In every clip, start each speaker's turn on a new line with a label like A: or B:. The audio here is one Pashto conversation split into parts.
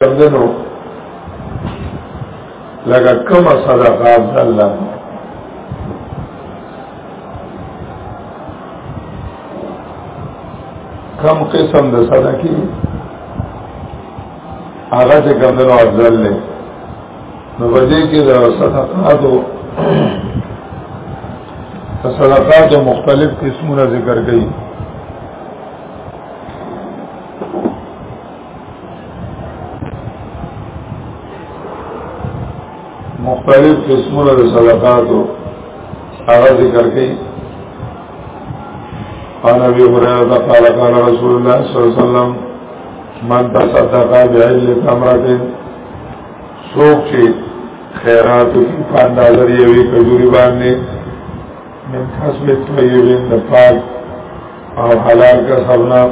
A: دنو لگا کم صدقه عبدالله کم قسم د صدقه هغه چې کم دنو افضل له نو بده کې د صدقاتو صدقات مختلف قسمونه ذکر کړي مختلف قسمونه د صدقاتو هغه ذکر کړي قال ابي هريره قال قال رسول الله صلى الله عليه وسلم من تصدق بعل تمره سوق چې خیرات کی پاندازر یوی کجوری باندې من حسب الطيبين دفاق او حلال کا سبنا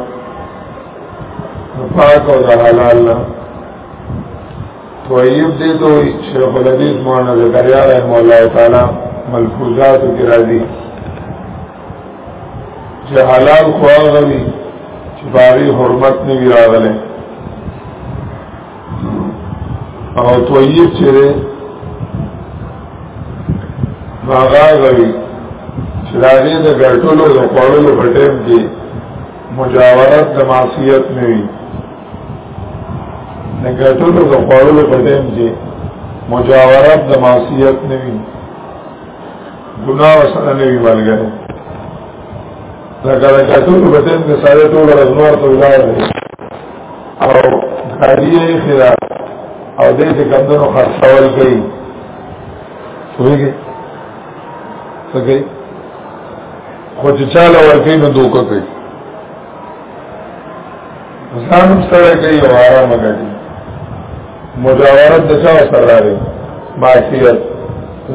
A: دفاق او دا حلالنا طيب دے تو شیخ الحدیث مولانا زکریا رحمہ اللہ تعالی ملفوظات کی راضی چې حلال خواغوي چې باغی حرمت نه وی راغله او طیب چې ده هغه غوي چې دا دې د ګټلو د خوړلو په ټیم کې مجاورت د معصیت نه وي د ګټلو د خوړلو په ټیم کې مجاورت د معصیت نه وي ګناه وسره نه وي ملګری دا کله چې ټول په ټیم کې ساري ټول ورځ نور ته ولاړ او خیریه خدا او دې چې کمدنو خرڅول کوي وګورئ څنګه خو چې چاله ورکې نو دوکه کوي ځان سره کوي او آرام کوي مجاورت د چا سره لري معصیت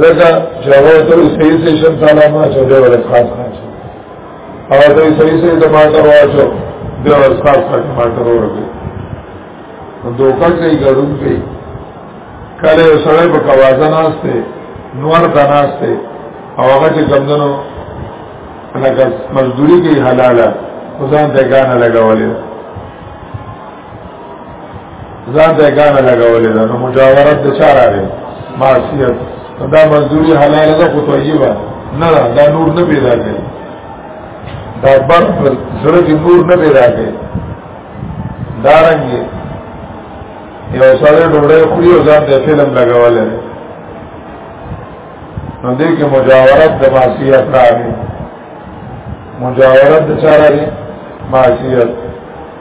A: ځکه چې هغه ته سې سې شم تعالی ما چې ډېر خاص خاص او ته صحیح صحیح ټماټر واچو بیا استاد ته ټماټر ورکړي دوکه کوي ګډون کوي کله یو سړی په کوازه ناشته نور ته ناشته او هغه چې کمدنو لکه مزدوری کوي حلاله خدان ته ګانه لګولې ځان ته ګانه لګولې ده نو مجاورت د چا راغی معصیت دا مزدوری حلال ده خو طیبه نه ده دا نور نه پیدا کوي دا بر پر زړه کې نور نه پیدا کوي دا رنګ یو سره ډوړې خو یو ځان ته فلم لګولې نو دې کې مجاورت د معصیت راغی مجاورت د چا راغی معصیت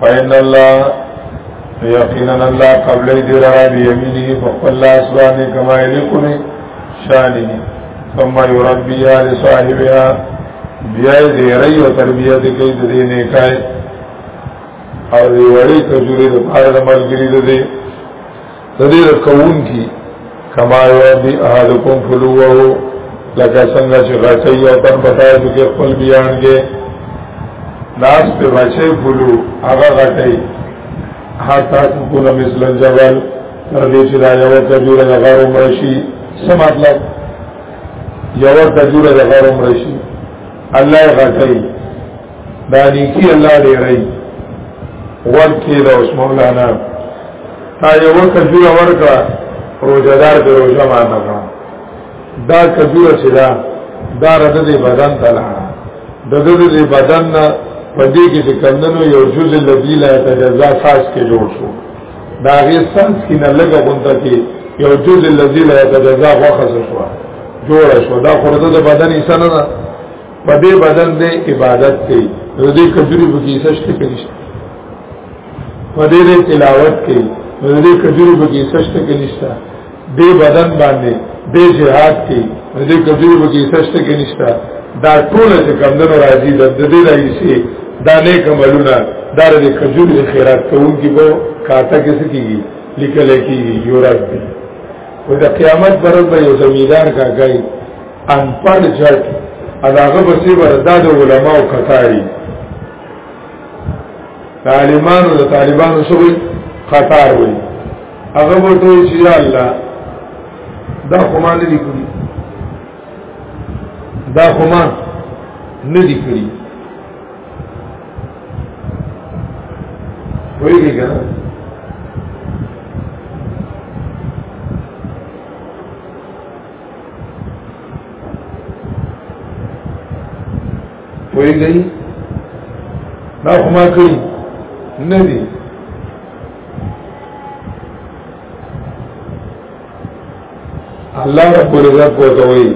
A: فإن الله یقینا الله قبل دې را به یمینه په خپل لاس باندې کما یلیکونه شانه ثم يربيها لصاحبها بیا دې رہی او تربیه دې کوي دې نه کای او دې وړي کجوري د پاره د ملګری دې دې رکون کی کما یبی احدکم فلوه لکه څنګه چې غټي او تن بتاي چې خپل بیان کې ناس په بچي فلو هغه غټي حتا تكون مثل الجبل تر دې چې دا یو کبیر غار مرشي څه مطلب یو کبیر غار مرشي الله غټي دا نیکی الله دې رہی ورکی دا اوس مولانا تا یو کجوره ورکړه روزدار د روزه ماته کړه دا کجوره چې دا دا رد دې بدن ته لاړه د دې بدن نه پدې کې چې کندنو یو جزء لدی لا تجزا ساس کې جوړ شو دا غي سنس کې نه لګه غونډه کې یو جزء لدی لا تجزا واخص شو جوړ شو دا خورده د بدن انسان نه په دې بدن دې عبادت کوي نو دې کجوري په کیسه شته کوي په دې دې تلاوت کوي نو دې کجوري په کیسه شته کوي نشته دې بدن باندې دې جهاد کوي نو دې کجوري په کیسه شته کوي نشته دا ټول چې کمندونو راځي د دې راځي دا نیک عملونه دا دې کجوري خیرات کوونکی وو کاته کیسه کیږي لیکل کیږي یورات دی و د قیامت پر به یو زمیدار کا گئی ان پر جات اداغه بسې وردا د علماو قطاری طالبانو د طالبانو شوی قطار وي هغه ورته چې یا الله دا خو ما نه دي کړی دا خو ما نه دي کړی ویږي کنه وی گئی نا خما کئی ندی الله رب العزت کو ته وی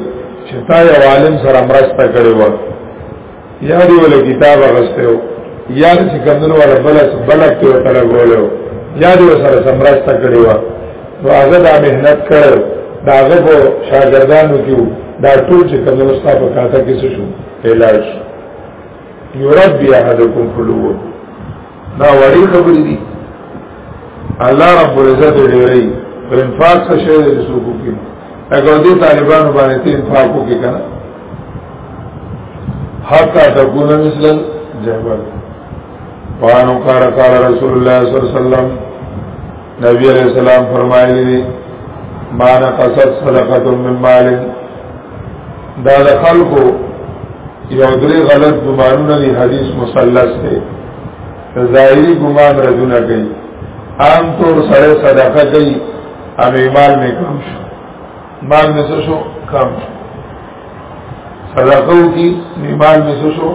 A: چې تا یو عالم سره مرسته کړې و یا دی ول کتاب غسته او یا چې کمنو ولا بل بل کې وته لګولو یا دی سره سمراسته کړی و نو هغه دا مهنت کړ دا هغه په شاګردانو کې دا ټول چې کمنو ستاسو په کاته کې شو علاج یربی احدکم فلوو دا وړي خبرې دي الله رب العزت ډېرې په انفاق څه شي د سوکو کې هغه دې طالبانو باندې ته انفاق وکړي کنه حتا تكون مثل الجبل وانو قال قال رسول الله صلى الله عليه وسلم نبی علیہ السلام فرمایلی دی ما نقصت صدقه من مال دا د خلکو یو درې غلط ګمانونه دی حدیث مثلث دی ظاهری ګمان رجونه کوي عام طور سره صدقه کوي او مال می کم شو مال می شو کم شو صدقه کی مال می شو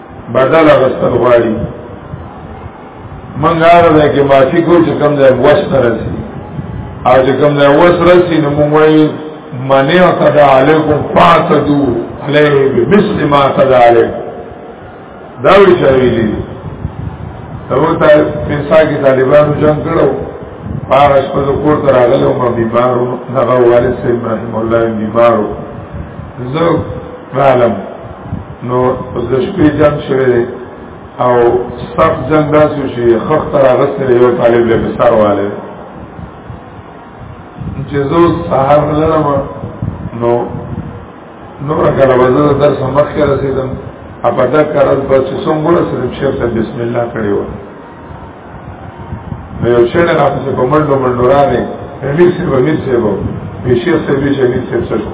A: بدل غسل غواړي منګه راځي کې معافي کو چې کم ځای وسره رسي او چې کم ځای وسره رسي نو موږ وایي منی اعتدا علیکم فاعتدو علیه بمثل ما اعتدا علیکم دا وی چاوی دی تبو تا پنسا کی طالبانو جنگ کرو پاغ اشپز کور تر آگل اما بیمارو نغا والد سیم رحم اللہ بیمارو زو معلم نو زشپی جنگ شوی دی او صف جنگ داسو شي خخ تر غسر یو طالب له بسار والے چې زو سهار لرم نو نو کله وزه درس مخ کې رسیدم اپا دا کرز با چه سنگو رسیدم شیخ صاحب بسم اللہ کڑی و نو یو شیڑن آخو سے پا مندو مندو رانے امیر صاحب امیر صاحب و شیخ صاحب بیش امیر صاحب سشو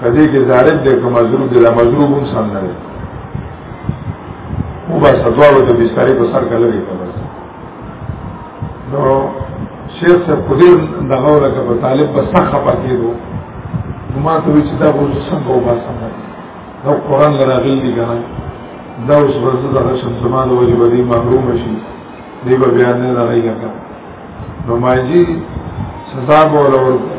A: کدی کې زارد دې کوم مضروب دې لا مضروب هم سم نه دی مو با سدواو ته بسترې په سر کله دی نو شیخ صاحب قدیر دغه ورکه په طالب په سخه خپه کېدو نو ما ته چې دا وو څنګه و باسم نو قران لراغل دي کنه دا اوس ورځه د شم زمان وجه بدی محروم شي دی به بیان نه راغی کنه نو ماجی سزا بوله ورکړه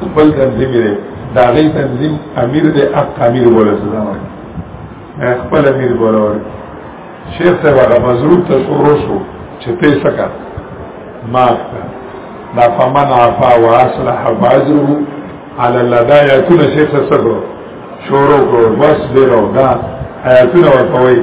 A: خپل تنظیم دی دا غي تنظیم امیر دی اق امیر بوله سزا ورکړي خپل امیر بوله ورکړي شیخ صاحب هغه مضروب ته شروع شو چې ته سکا معاف کړ دا فمن عفا واصلح فاجره على الله دا یاتونه شیخ صاحب شروع کړو بس ډیرو دا آیاتونه ورته وایي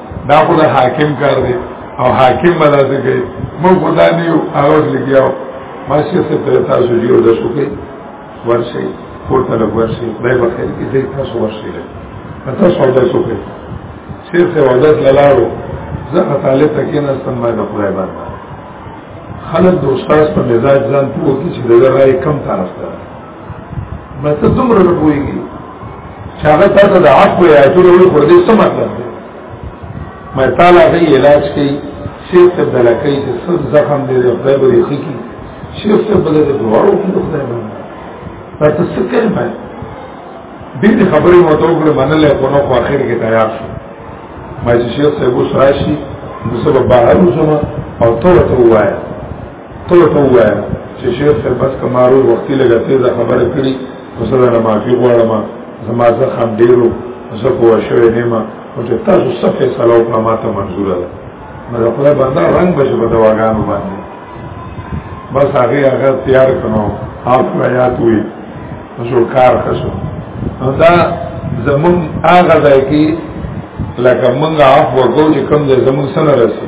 A: دا خو د حاکم کار دی او حاکم بلا څه کوي موږ خدا نه یو هغه لګیاو ماشي څه ته تاسو جوړ د شو کوي ورشي پورته لګ ورشي دای په خیر کې دې تاسو ورشي له تاسو ودا شو کوي سیر ته ودا لاله زه خطاله تکې نه سم ما د خدای باندې خلک د استاد په مزاج ځان پوه کی چې دغه راي کم طرف ته مته دومره نه پوهیږي چې هغه تاسو د حق وي چې وي خو دې څه مطلب دی مې تعالی دې علاج کوي شیخ ته دلکې چې څه زخم دې د خدای په ریخي کې شیخ ته بل دې دوړو کې خدای باندې تاسو څه کوي مې دې خبرې مو ته وګړه منلې په نو خو اخر کې تیار شو مې شیخ ته وو شراشي نو سبب بهر وځم او ته ورته وایا ته ورته ووایه چې شیخ صاحب بس که ما روز وختي لږه تېزه خبره کړي نو زه درنه معافي غواړم زما زخم ډېر و زه پوه شوی نه یم نو چې تاسو څه فیصله وکړه ما ته منظوره ده نو د خدای بنده رنګ به شي په دواګانو باندې بس هغې هغه تیار کړو حاف رایات وي نو شو کار ښه شو نو دا زمونږ هغه ځای کې لکه مونږ عفو وکړو چې کوم ځای زمونږ سره رسي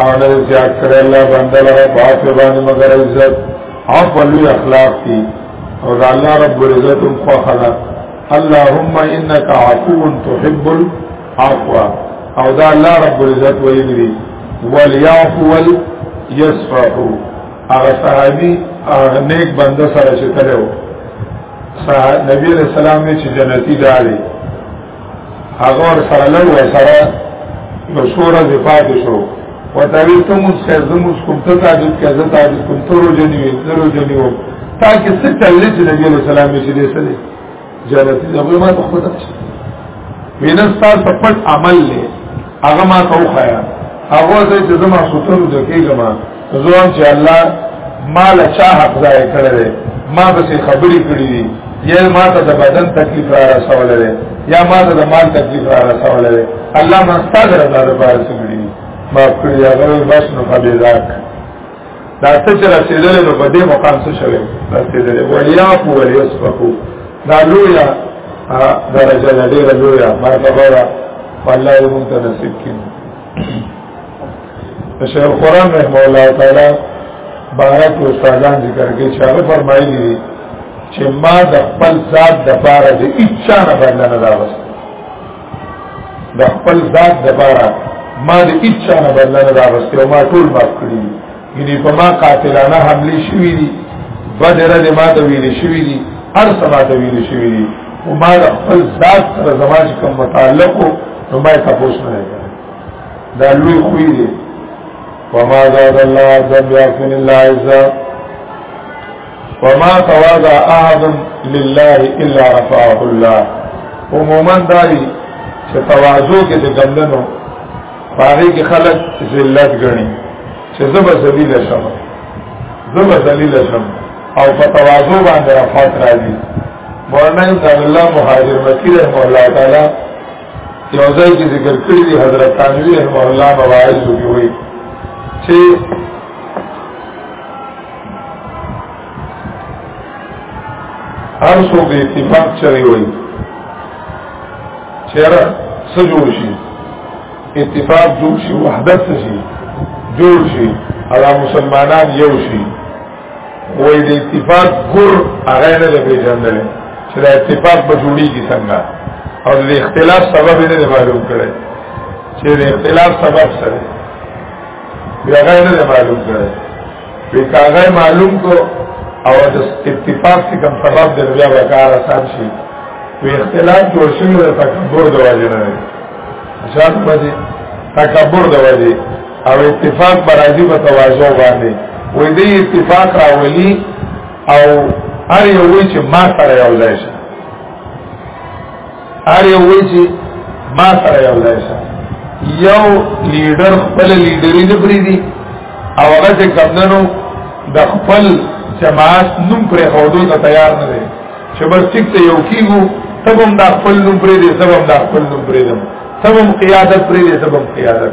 A: آنا زیاد کرے اللہ بندہ لگا پاک بانی مگر عزت آپ ولوی اخلاق کی اور اللہ رب العزت ان کو خدا اللہم انکا عفو تحب العفو او دا اللہ رب العزت ولی دی ولیعفو ولیسفحو اغا صحابی اغا نیک بندہ سر چکلے ہو نبی علیہ السلام نے چھ جنتی ڈالے اغور سره لړ و سره نو سوره دې پاتې شو وتاوی ته موږ څه زموږ کوم ته تاسو کې زه تاسو کوم تورو جنې زرو جنې و تا کې څه چلې چې نبی له سلام یې دې سره جنت دې هغه ما ته خدای شي وینستا سپټ عمل له هغه ما ته وخایا هغه ته چې زما سوتلو د کېګما زوان چې الله ما له چا حق ځای کړی دی ما پسې خبرې کړې دي یا ما ته د بدن تکلیف را رسولی دی یا ما ته د مال تکلیف را رسولی دی الله ما ستا د رضا لپاره څه کړي دي معاف کړي دي هغه وایي بس نو فبذاک دا څه چې رسېدلی نو په دې مقام څه شوی رسېدلی ولیعفو ولیصفحو دا لویه درجه ده ډېره لویه مرتبه ده الله دې مونږ ته نصیب کړي شیخ القرآن رحمه الله تعالی بارک استادان ذکر کې چې هغه فرمایلی دي چې ما د خپل ذات د پاره د اچا نه بدل نه راوست د خپل ذات د پاره ما د اچا نه بدل نه راوست او ما ټول معاف کړی یعنی په ما قاتلانه حمله شوې دي بدر دې ما ته ویل شوې دي هر سما ته ویل شوې دي او ما د خپل ذات سره زماج کوم متعلق نو ما تاسو نه راځي دا لوی خوې دي وما زاد الله عز وجل الا عزا وما تواضع احد لله الا رفعه الله عموما داری چې تواضع کې د ګندنو پاره کې خلک ذلت غني چې زبر ذلیل شم زبر ذلیل شم او په تواضع باندې رفعت راځي مولانا عبد الله مهاجر مکی رحمه الله تعالی یو ځای کې ذکر کړی دی حضرت تانوی رحمه الله مواعظ کې وایي چې هر څوک اتفاق چوي وایي چیرې څه جوړ شي اتفاق جوړ شي وحدت شي جوړ شي الا مسلمانان یو شي وې د اتفاق ګور هغه نه دی پیژندل چې د اتفاق په جوړي کې څنګه او د اختلاف سبب یې نه معلوم کړي چې د اختلاف سبب سره بیا غیر نه معلوم کړي وی کاغه معلوم کو او د اتفاق څخه کوم سبب د بیا وکړ آسان شي وی اختلاف جوړ شوی د تکبر د وجه نه ځان باندې تکبر د وجه او اتفاق برازي په تواضع باندې وې دې اتفاق راولي او هر یو چې ما سره یو ځای شي هر یو وی چې ما سره یو ځای شه یو لیډر خپل لیډری نه پریدي او هغه چې کمندنو د خپل جماعت نوم پر هودو ته تیار نه دی چې بس ټیک ته یو کیګو تب هم دا خپل نوم پریدي سبب دا خپل نوم پریدم سبب قیادت پریدي سبب قیادت